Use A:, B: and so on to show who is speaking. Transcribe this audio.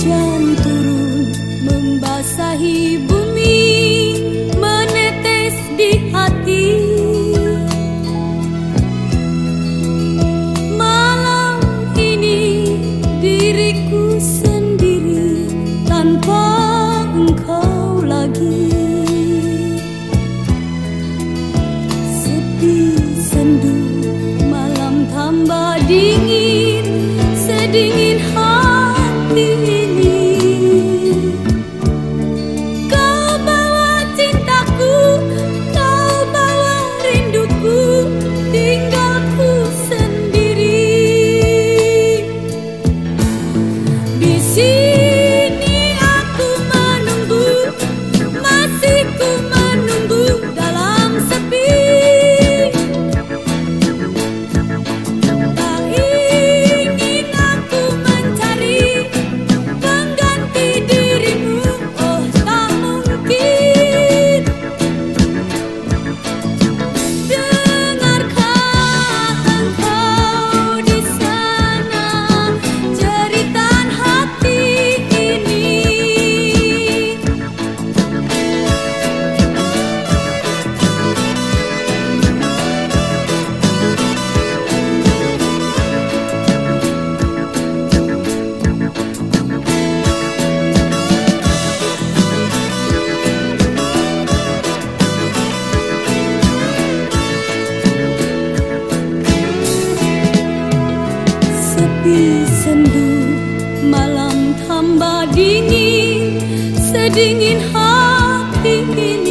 A: hujan turun membasahi bumi menetes di hati. Malam ini diriku sendiri tanpa engkau lagi. Sepi sendu malam tambah dingin sedingin Sepi sendu malam tambah dingin Sedingin hati ini.